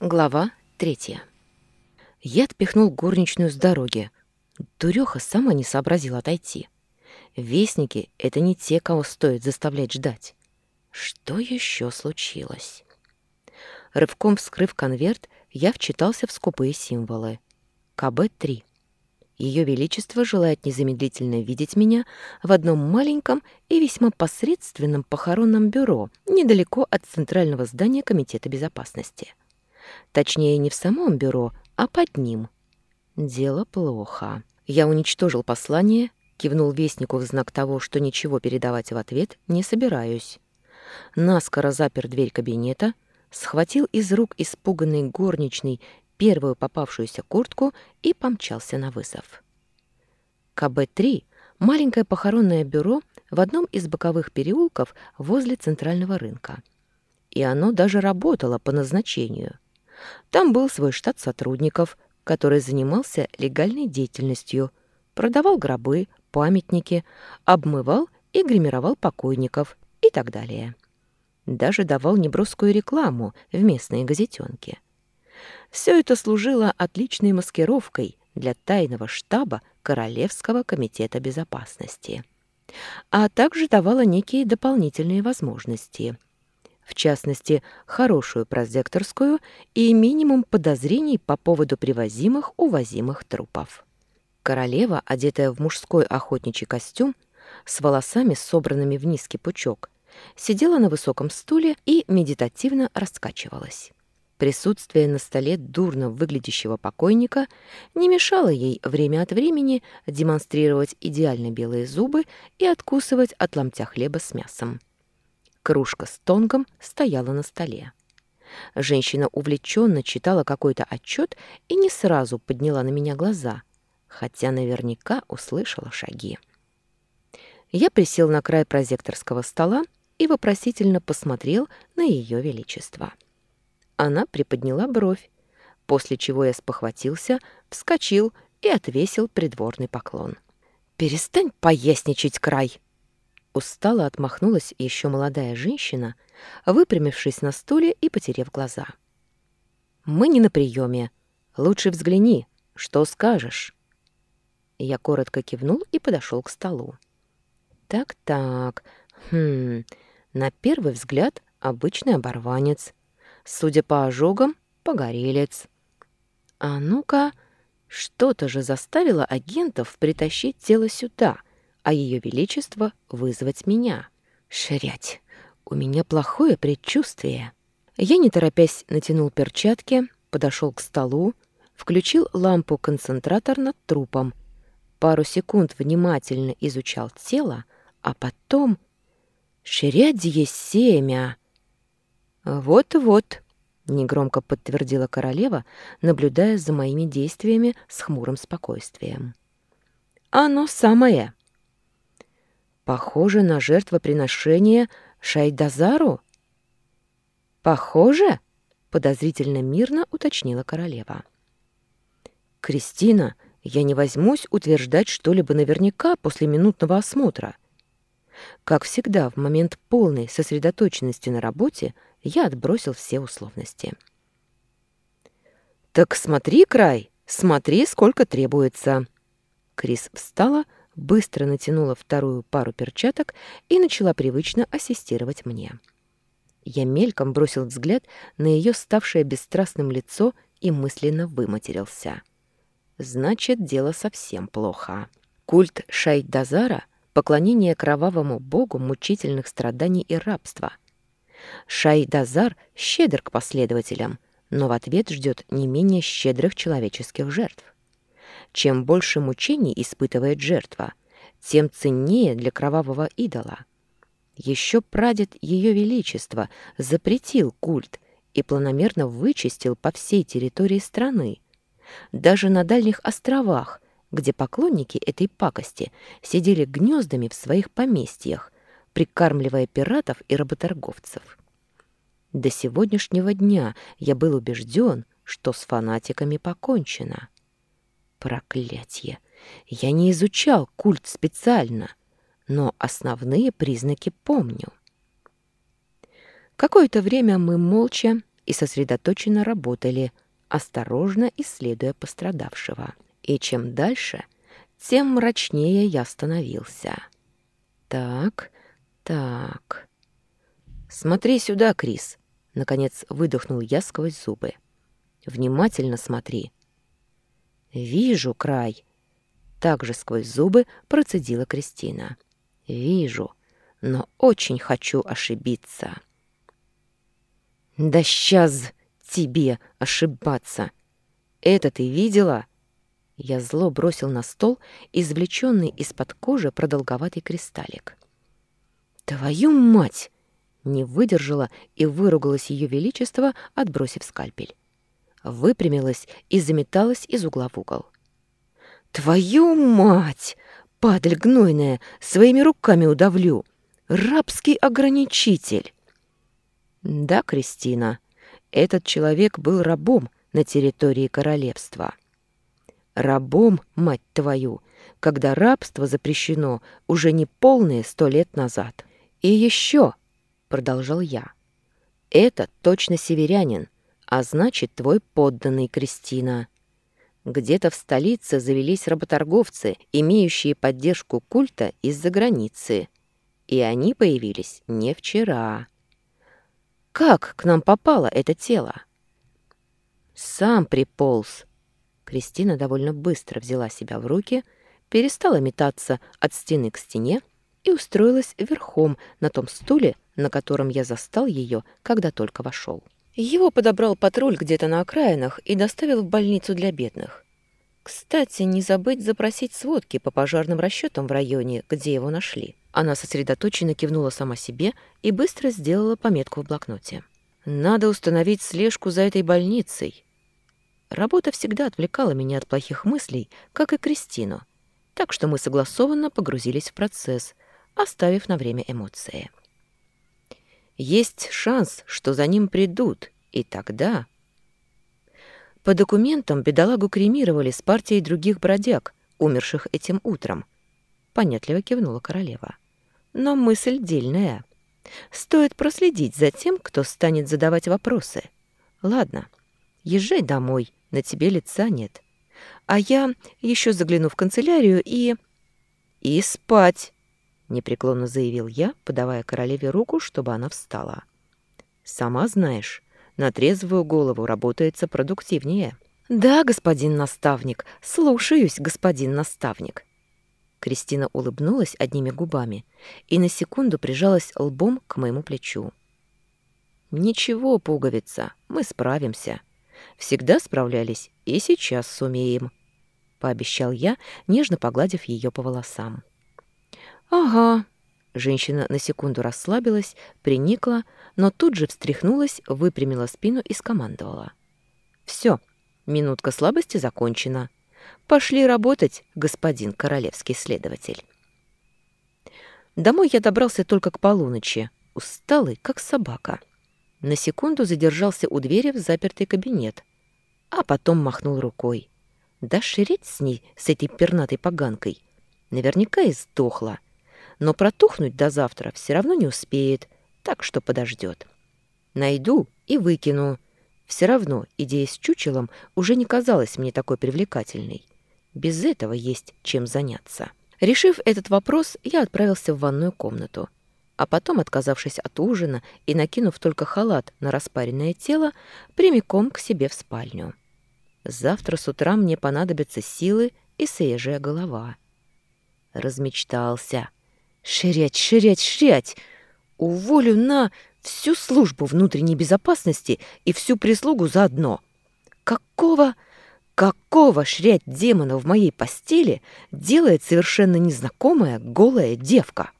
Глава третья. Я отпихнул горничную с дороги. Дуреха сама не сообразила отойти. Вестники — это не те, кого стоит заставлять ждать. Что еще случилось? Рывком вскрыв конверт, я вчитался в скупые символы. КБ-3. Ее Величество желает незамедлительно видеть меня в одном маленьком и весьма посредственном похоронном бюро недалеко от центрального здания Комитета безопасности. Точнее, не в самом бюро, а под ним. Дело плохо. Я уничтожил послание, кивнул вестнику в знак того, что ничего передавать в ответ не собираюсь. Наскоро запер дверь кабинета, схватил из рук испуганной горничной первую попавшуюся куртку и помчался на вызов. КБ-3 — маленькое похоронное бюро в одном из боковых переулков возле центрального рынка. И оно даже работало по назначению. Там был свой штат сотрудников, который занимался легальной деятельностью, продавал гробы, памятники, обмывал и гримировал покойников и так далее. Даже давал неброскую рекламу в местные газетенки. Все это служило отличной маскировкой для тайного штаба Королевского комитета безопасности, а также давало некие дополнительные возможности. В частности, хорошую прозекторскую и минимум подозрений по поводу привозимых-увозимых трупов. Королева, одетая в мужской охотничий костюм, с волосами, собранными в низкий пучок, сидела на высоком стуле и медитативно раскачивалась. Присутствие на столе дурно выглядящего покойника не мешало ей время от времени демонстрировать идеально белые зубы и откусывать от ломтя хлеба с мясом. Кружка с тонгом стояла на столе. Женщина увлеченно читала какой-то отчет и не сразу подняла на меня глаза, хотя наверняка услышала шаги. Я присел на край прозекторского стола и вопросительно посмотрел на ее величество. — она приподняла бровь, после чего я спохватился, вскочил и отвесил придворный поклон. «Перестань поясничать, край!» Устало отмахнулась еще молодая женщина, выпрямившись на стуле и потерев глаза. «Мы не на приеме. Лучше взгляни. Что скажешь?» Я коротко кивнул и подошел к столу. «Так-так, хм, на первый взгляд обычный оборванец, Судя по ожогам, погорелец. А ну-ка, что-то же заставило агентов притащить тело сюда, а ее величество вызвать меня. Ширять, у меня плохое предчувствие. Я, не торопясь, натянул перчатки, подошел к столу, включил лампу-концентратор над трупом, пару секунд внимательно изучал тело, а потом... Ширядье семя! «Вот-вот», — негромко подтвердила королева, наблюдая за моими действиями с хмурым спокойствием. «Оно самое». «Похоже на жертвоприношение Шайдазару?» «Похоже?» — подозрительно мирно уточнила королева. «Кристина, я не возьмусь утверждать что-либо наверняка после минутного осмотра. Как всегда, в момент полной сосредоточенности на работе я отбросил все условности. «Так смотри, край, смотри, сколько требуется!» Крис встала, быстро натянула вторую пару перчаток и начала привычно ассистировать мне. Я мельком бросил взгляд на ее ставшее бесстрастным лицо и мысленно выматерился. Значит, дело совсем плохо. Культ Шайдазара — поклонение кровавому богу мучительных страданий и рабства — Шайдазар щедр к последователям, но в ответ ждет не менее щедрых человеческих жертв. Чем больше мучений испытывает жертва, тем ценнее для кровавого идола. Еще прадед Ее Величества запретил культ и планомерно вычистил по всей территории страны. Даже на дальних островах, где поклонники этой пакости сидели гнездами в своих поместьях, прикармливая пиратов и работорговцев. До сегодняшнего дня я был убежден, что с фанатиками покончено. Проклятье! Я не изучал культ специально, но основные признаки помню. Какое-то время мы молча, и сосредоточенно работали, осторожно исследуя пострадавшего. И чем дальше, тем мрачнее я становился. Так, так. Смотри сюда, Крис. Наконец выдохнул я сквозь зубы. Внимательно смотри. Вижу край. Также сквозь зубы процедила Кристина. Вижу, но очень хочу ошибиться. Да сейчас тебе ошибаться. Это ты видела? Я зло бросил на стол извлеченный из-под кожи продолговатый кристаллик. «Твою мать!» Не выдержала и выругалась ее величество, отбросив скальпель. Выпрямилась и заметалась из угла в угол. «Твою мать! Падаль гнойная! Своими руками удавлю! Рабский ограничитель!» «Да, Кристина, этот человек был рабом на территории королевства». Рабом, мать твою, когда рабство запрещено уже не полные сто лет назад. И еще, — продолжал я, — это точно северянин, а значит, твой подданный Кристина. Где-то в столице завелись работорговцы, имеющие поддержку культа из-за границы. И они появились не вчера. Как к нам попало это тело? Сам приполз, Кристина довольно быстро взяла себя в руки, перестала метаться от стены к стене и устроилась верхом на том стуле, на котором я застал ее, когда только вошел. Его подобрал патруль где-то на окраинах и доставил в больницу для бедных. Кстати, не забыть запросить сводки по пожарным расчетам в районе, где его нашли. Она сосредоточенно кивнула сама себе и быстро сделала пометку в блокноте. «Надо установить слежку за этой больницей», Работа всегда отвлекала меня от плохих мыслей, как и Кристину, так что мы согласованно погрузились в процесс, оставив на время эмоции. Есть шанс, что за ним придут, и тогда... По документам бедолагу кремировали с партией других бродяг, умерших этим утром. Понятливо кивнула королева. Но мысль дельная. Стоит проследить за тем, кто станет задавать вопросы. Ладно, езжай домой, на тебе лица нет. А я еще загляну в канцелярию и... И спать, непреклонно заявил я, подавая королеве руку, чтобы она встала. Сама знаешь, на трезвую голову работается продуктивнее. Да, господин наставник, слушаюсь, господин наставник. Кристина улыбнулась одними губами и на секунду прижалась лбом к моему плечу. «Ничего, пуговица, мы справимся. Всегда справлялись и сейчас сумеем», — пообещал я, нежно погладив ее по волосам. «Ага». Женщина на секунду расслабилась, приникла, но тут же встряхнулась, выпрямила спину и скомандовала. «Все, минутка слабости закончена. Пошли работать, господин королевский следователь». Домой я добрался только к полуночи, усталый, как собака. На секунду задержался у двери в запертый кабинет, а потом махнул рукой. Да шереть с ней, с этой пернатой поганкой. Наверняка и сдохла. Но протухнуть до завтра все равно не успеет, так что подождет. Найду и выкину. Все равно идея с чучелом уже не казалась мне такой привлекательной. Без этого есть чем заняться. Решив этот вопрос, я отправился в ванную комнату а потом, отказавшись от ужина и накинув только халат на распаренное тело, прямиком к себе в спальню. Завтра с утра мне понадобятся силы и свежая голова. Размечтался. Ширять, ширять, ширять! Уволю на всю службу внутренней безопасности и всю прислугу заодно. Какого... Какого шрять демона в моей постели делает совершенно незнакомая голая девка?